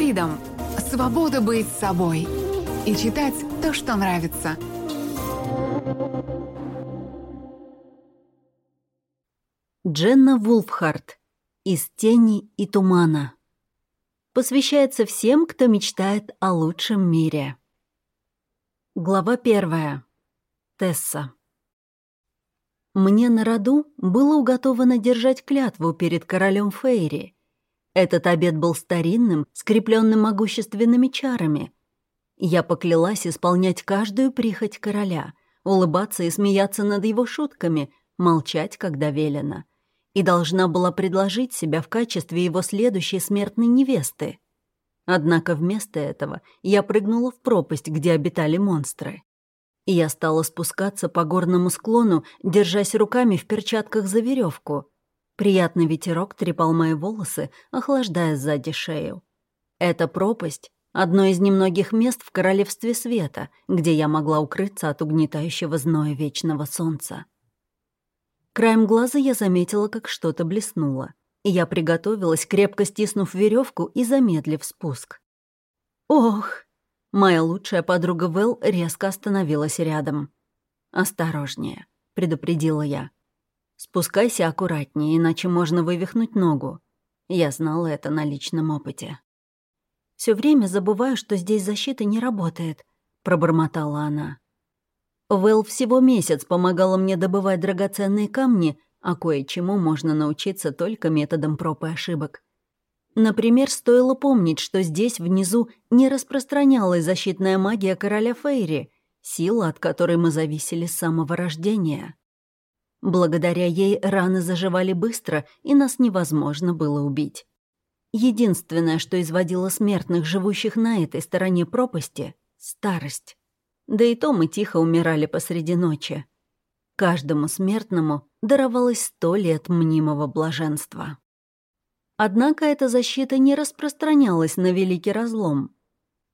Freedom – свобода быть собой и читать то, что нравится. Дженна Вулфхарт. Из тени и тумана. Посвящается всем, кто мечтает о лучшем мире. Глава первая. Тесса. Мне на роду было уготовано держать клятву перед королем Фейри. Этот обед был старинным, скрепленным могущественными чарами. Я поклялась исполнять каждую прихоть короля, улыбаться и смеяться над его шутками, молчать, когда велено. И должна была предложить себя в качестве его следующей смертной невесты. Однако вместо этого я прыгнула в пропасть, где обитали монстры. И я стала спускаться по горному склону, держась руками в перчатках за веревку. Приятный ветерок трепал мои волосы, охлаждая сзади шею. Эта пропасть — одно из немногих мест в Королевстве Света, где я могла укрыться от угнетающего зноя вечного солнца. Краем глаза я заметила, как что-то блеснуло, и я приготовилась, крепко стиснув веревку и замедлив спуск. Ох! Моя лучшая подруга Вэл резко остановилась рядом. «Осторожнее», — предупредила я. «Спускайся аккуратнее, иначе можно вывихнуть ногу». Я знала это на личном опыте. Все время забываю, что здесь защита не работает», — пробормотала она. Вэл всего месяц помогала мне добывать драгоценные камни, а кое-чему можно научиться только методом проб и ошибок. Например, стоило помнить, что здесь внизу не распространялась защитная магия короля Фейри, сила, от которой мы зависели с самого рождения. Благодаря ей раны заживали быстро, и нас невозможно было убить. Единственное, что изводило смертных, живущих на этой стороне пропасти — старость. Да и то мы тихо умирали посреди ночи. Каждому смертному даровалось сто лет мнимого блаженства. Однако эта защита не распространялась на Великий Разлом.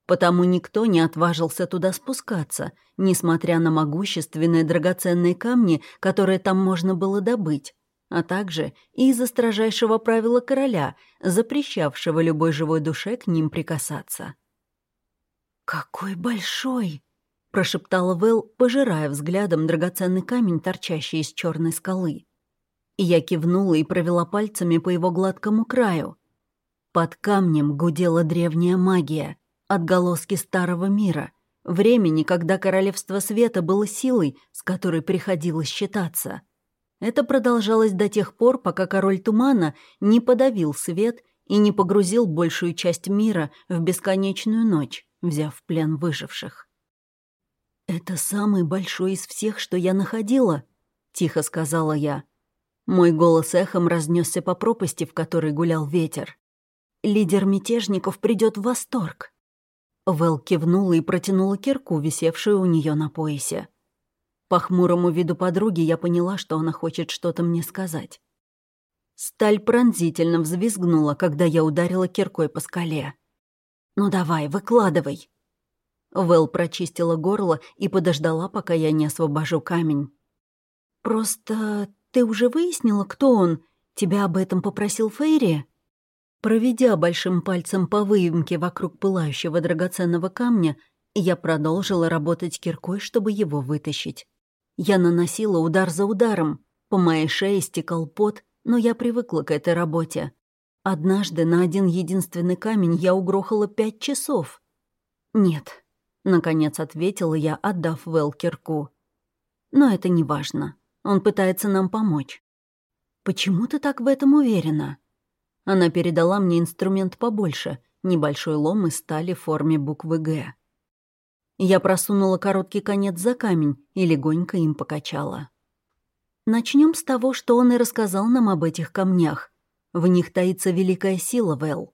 Потому никто не отважился туда спускаться, несмотря на могущественные драгоценные камни, которые там можно было добыть, а также из-за строжайшего правила короля, запрещавшего любой живой душе к ним прикасаться. «Какой большой!» — прошептала Вэл, пожирая взглядом драгоценный камень, торчащий из черной скалы. Я кивнула и провела пальцами по его гладкому краю. Под камнем гудела древняя магия, отголоски старого мира, времени, когда Королевство Света было силой, с которой приходилось считаться. Это продолжалось до тех пор, пока Король Тумана не подавил свет и не погрузил большую часть мира в бесконечную ночь, взяв в плен выживших. «Это самый большой из всех, что я находила», — тихо сказала я. Мой голос эхом разнесся по пропасти, в которой гулял ветер. Лидер мятежников придет в восторг. Вэл кивнула и протянула кирку, висевшую у нее на поясе. По хмурому виду подруги я поняла, что она хочет что-то мне сказать. Сталь пронзительно взвизгнула, когда я ударила киркой по скале. «Ну давай, выкладывай!» Вэл прочистила горло и подождала, пока я не освобожу камень. «Просто ты уже выяснила, кто он? Тебя об этом попросил Фейри?» Проведя большим пальцем по выемке вокруг пылающего драгоценного камня, я продолжила работать киркой, чтобы его вытащить. Я наносила удар за ударом. По моей шее стекал пот, но я привыкла к этой работе. Однажды на один единственный камень я угрохала пять часов. «Нет», — наконец ответила я, отдав Вэл кирку. «Но это не важно. Он пытается нам помочь. Почему ты так в этом уверена? Она передала мне инструмент побольше, небольшой лом из стали в форме буквы «Г». Я просунула короткий конец за камень и легонько им покачала. Начнем с того, что он и рассказал нам об этих камнях. В них таится великая сила, Вэл.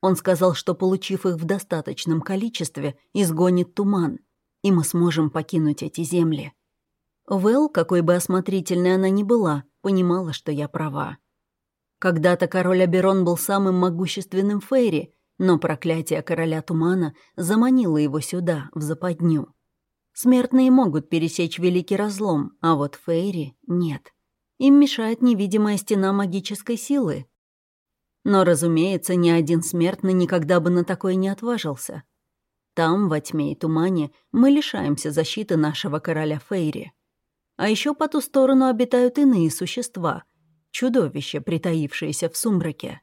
Он сказал, что, получив их в достаточном количестве, изгонит туман, и мы сможем покинуть эти земли. Вэл, какой бы осмотрительной она ни была, понимала, что я права. Когда-то король Аберон был самым могущественным Фейри, но проклятие короля Тумана заманило его сюда, в западню. Смертные могут пересечь великий разлом, а вот Фейри — нет. Им мешает невидимая стена магической силы. Но, разумеется, ни один смертный никогда бы на такое не отважился. Там, во тьме и тумане, мы лишаемся защиты нашего короля Фейри. А еще по ту сторону обитают иные существа, чудовища, притаившиеся в сумраке.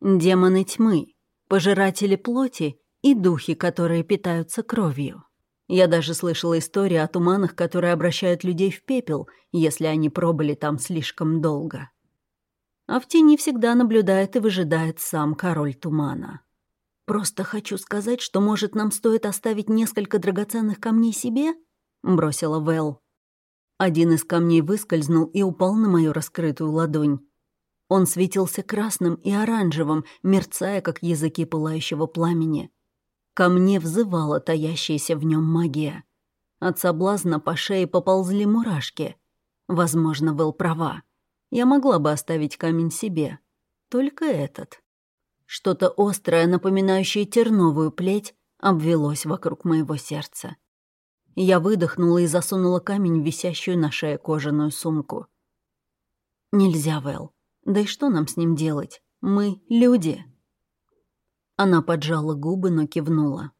Демоны тьмы, пожиратели плоти и духи, которые питаются кровью. Я даже слышала истории о туманах, которые обращают людей в пепел, если они пробыли там слишком долго. А в тени всегда наблюдает и выжидает сам король тумана. «Просто хочу сказать, что, может, нам стоит оставить несколько драгоценных камней себе?» — бросила Вэл. Один из камней выскользнул и упал на мою раскрытую ладонь. Он светился красным и оранжевым, мерцая, как языки пылающего пламени. Ко мне взывала таящаяся в нем магия. От соблазна по шее поползли мурашки. Возможно, был права. Я могла бы оставить камень себе. Только этот. Что-то острое, напоминающее терновую плеть, обвелось вокруг моего сердца. Я выдохнула и засунула камень в висящую на шее кожаную сумку. «Нельзя, Вэл. Да и что нам с ним делать? Мы — люди». Она поджала губы, но кивнула.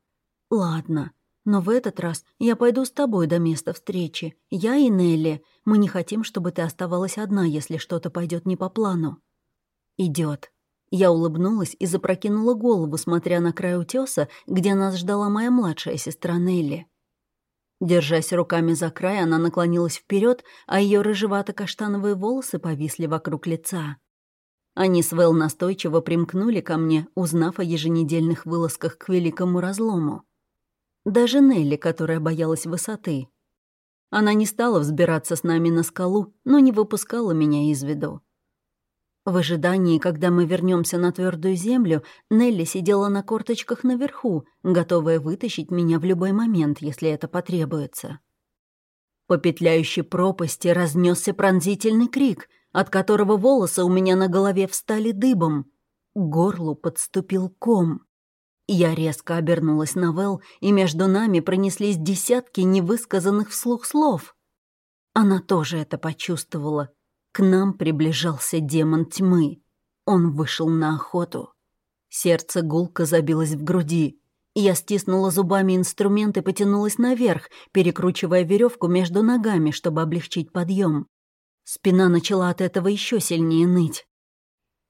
«Ладно, но в этот раз я пойду с тобой до места встречи. Я и Нелли. Мы не хотим, чтобы ты оставалась одна, если что-то пойдет не по плану». Идет. Я улыбнулась и запрокинула голову, смотря на край утеса, где нас ждала моя младшая сестра Нелли. Держась руками за край, она наклонилась вперед, а ее рыжевато-каштановые волосы повисли вокруг лица. Они с Вэл настойчиво примкнули ко мне, узнав о еженедельных вылазках к великому разлому. Даже Нелли, которая боялась высоты. Она не стала взбираться с нами на скалу, но не выпускала меня из виду. В ожидании, когда мы вернемся на твердую землю, Нелли сидела на корточках наверху, готовая вытащить меня в любой момент, если это потребуется. По петляющей пропасти разнесся пронзительный крик, от которого волосы у меня на голове встали дыбом. К горлу подступил ком. Я резко обернулась на Вэл, и между нами пронеслись десятки невысказанных вслух слов. Она тоже это почувствовала к нам приближался демон тьмы. Он вышел на охоту. Сердце гулко забилось в груди. Я стиснула зубами инструмент и потянулась наверх, перекручивая веревку между ногами, чтобы облегчить подъем. Спина начала от этого еще сильнее ныть.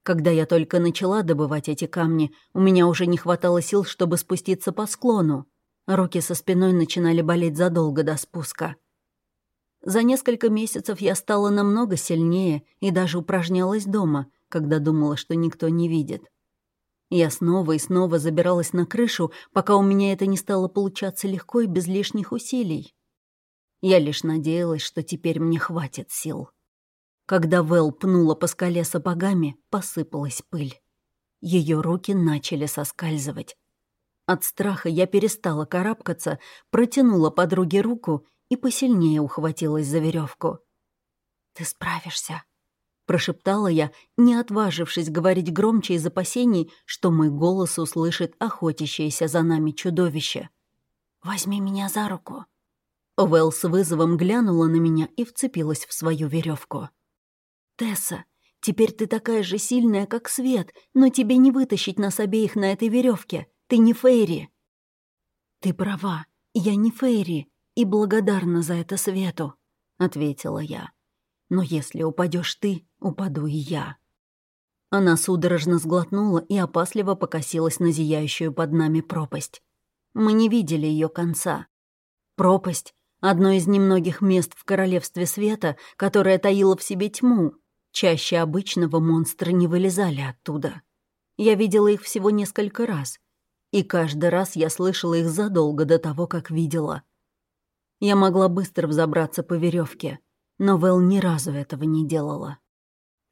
Когда я только начала добывать эти камни, у меня уже не хватало сил, чтобы спуститься по склону. Руки со спиной начинали болеть задолго до спуска. За несколько месяцев я стала намного сильнее и даже упражнялась дома, когда думала, что никто не видит. Я снова и снова забиралась на крышу, пока у меня это не стало получаться легко и без лишних усилий. Я лишь надеялась, что теперь мне хватит сил. Когда Вэл пнула по скале сапогами, посыпалась пыль. Ее руки начали соскальзывать. От страха я перестала карабкаться, протянула подруге руку и посильнее ухватилась за веревку. «Ты справишься», — прошептала я, не отважившись говорить громче из опасений, что мой голос услышит охотящееся за нами чудовище. «Возьми меня за руку». Вэл с вызовом глянула на меня и вцепилась в свою веревку. «Тесса, теперь ты такая же сильная, как Свет, но тебе не вытащить нас обеих на этой веревке. Ты не Фейри». «Ты права, я не Фейри», и благодарна за это Свету», — ответила я. «Но если упадешь ты, упаду и я». Она судорожно сглотнула и опасливо покосилась на зияющую под нами пропасть. Мы не видели ее конца. Пропасть — одно из немногих мест в Королевстве Света, которое таило в себе тьму. Чаще обычного монстры не вылезали оттуда. Я видела их всего несколько раз, и каждый раз я слышала их задолго до того, как видела — я могла быстро взобраться по веревке, но Вэл ни разу этого не делала.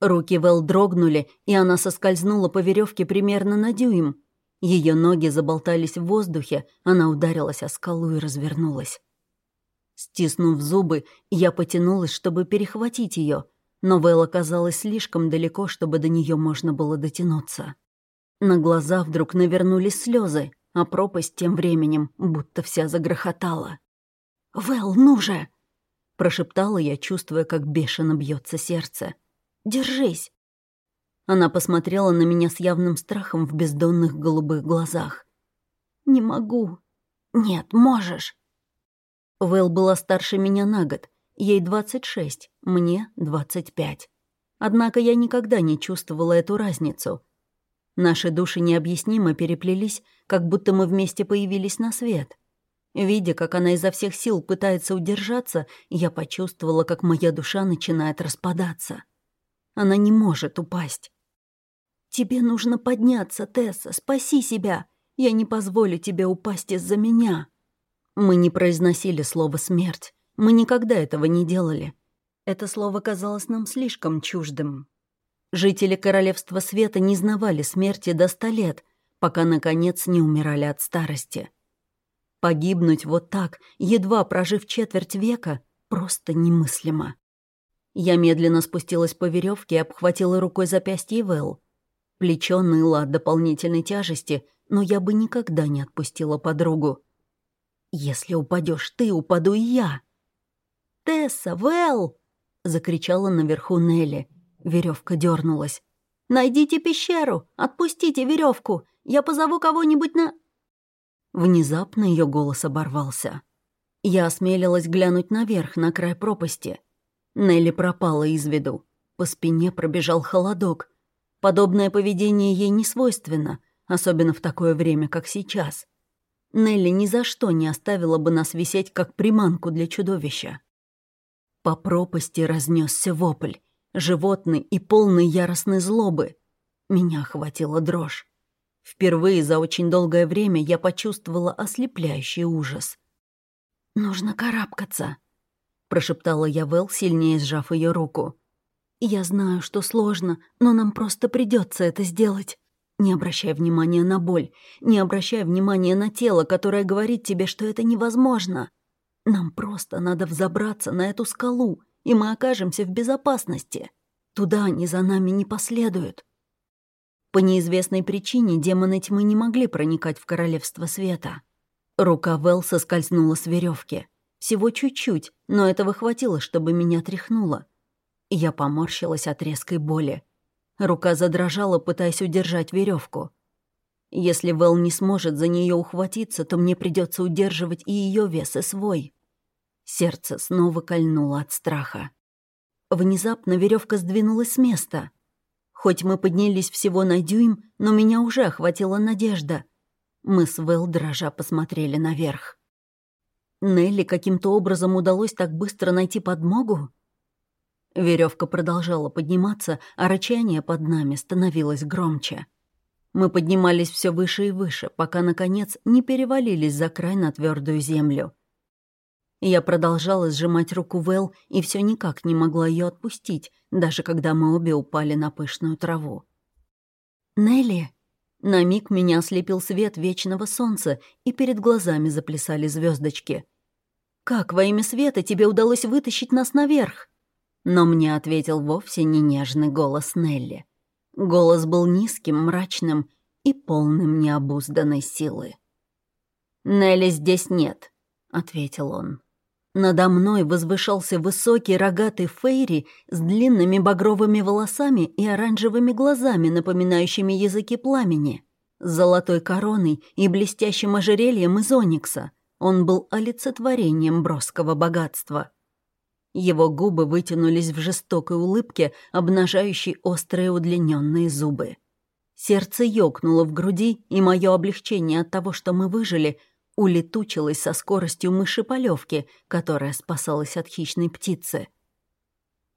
Руки Вэл дрогнули, и она соскользнула по веревке примерно на дюйм. Ее ноги заболтались в воздухе, она ударилась о скалу и развернулась. Стиснув зубы, я потянулась, чтобы перехватить ее, но Вэл оказалась слишком далеко, чтобы до нее можно было дотянуться. На глаза вдруг навернулись слезы, а пропасть тем временем будто вся загрохотала. «Вэл, ну же!» — прошептала я, чувствуя, как бешено бьется сердце. «Держись!» Она посмотрела на меня с явным страхом в бездонных голубых глазах. «Не могу». «Нет, можешь». Вэл была старше меня на год. Ей 26, мне 25. Однако я никогда не чувствовала эту разницу. Наши души необъяснимо переплелись, как будто мы вместе появились на свет. Видя, как она изо всех сил пытается удержаться, я почувствовала, как моя душа начинает распадаться. Она не может упасть. «Тебе нужно подняться, Тесса, спаси себя. Я не позволю тебе упасть из-за меня». Мы не произносили слово «смерть». Мы никогда этого не делали. Это слово казалось нам слишком чуждым. Жители Королевства Света не знавали смерти до ста лет, пока, наконец, не умирали от старости. Погибнуть вот так, едва прожив четверть века, просто немыслимо. Я медленно спустилась по веревке и обхватила рукой запястье Вэл. Плечо ныло от дополнительной тяжести, но я бы никогда не отпустила подругу. «Если упадешь ты, упаду и я!» «Тесса, Вэл!» — закричала наверху Нелли. Веревка дернулась. «Найдите пещеру! Отпустите веревку! Я позову кого-нибудь на...» Внезапно ее голос оборвался. Я осмелилась глянуть наверх, на край пропасти. Нелли пропала из виду. По спине пробежал холодок. Подобное поведение ей не свойственно, особенно в такое время, как сейчас. Нелли ни за что не оставила бы нас висеть, как приманку для чудовища. По пропасти разнесся вопль, животный и полный яростной злобы. Меня охватила дрожь. Впервые за очень долгое время я почувствовала ослепляющий ужас. «Нужно карабкаться», — прошептала я Вэл, сильнее сжав ее руку. «Я знаю, что сложно, но нам просто придется это сделать. Не обращай внимания на боль, не обращай внимания на тело, которое говорит тебе, что это невозможно. Нам просто надо взобраться на эту скалу, и мы окажемся в безопасности. Туда они за нами не последуют. По неизвестной причине демоны тьмы не могли проникать в Королевство Света. Рука Вэл соскользнула с веревки. Всего чуть-чуть, но этого хватило, чтобы меня тряхнуло. Я поморщилась от резкой боли. Рука задрожала, пытаясь удержать веревку. Если Вэл не сможет за нее ухватиться, то мне придется удерживать и ее вес, и свой. Сердце снова кольнуло от страха. Внезапно веревка сдвинулась с места. Хоть мы поднялись всего на дюйм, но меня уже охватила надежда. Мы с Вэл дрожа посмотрели наверх. Нелли каким-то образом удалось так быстро найти подмогу? Веревка продолжала подниматься, а рычание под нами становилось громче. Мы поднимались все выше и выше, пока, наконец, не перевалились за край на твердую землю. Я продолжала сжимать руку Вэл и все никак не могла ее отпустить, даже когда мы обе упали на пышную траву. «Нелли!» На миг меня ослепил свет вечного солнца, и перед глазами заплясали звездочки. «Как во имя света тебе удалось вытащить нас наверх?» Но мне ответил вовсе не нежный голос Нелли. Голос был низким, мрачным и полным необузданной силы. «Нелли здесь нет», — ответил он. Надо мной возвышался высокий рогатый фейри с длинными багровыми волосами и оранжевыми глазами, напоминающими языки пламени, с золотой короной и блестящим ожерельем из оникса. Он был олицетворением броского богатства — его губы вытянулись в жестокой улыбке, обнажающей острые удлиненные зубы. Сердце ёкнуло в груди, и мое облегчение от того, что мы выжили, улетучилось со скоростью мыши-полевки, которая спасалась от хищной птицы.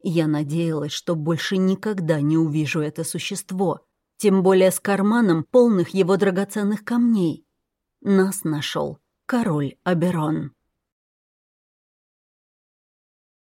Я надеялась, что больше никогда не увижу это существо, тем более с карманом полных его драгоценных камней. Нас нашел король Аберон.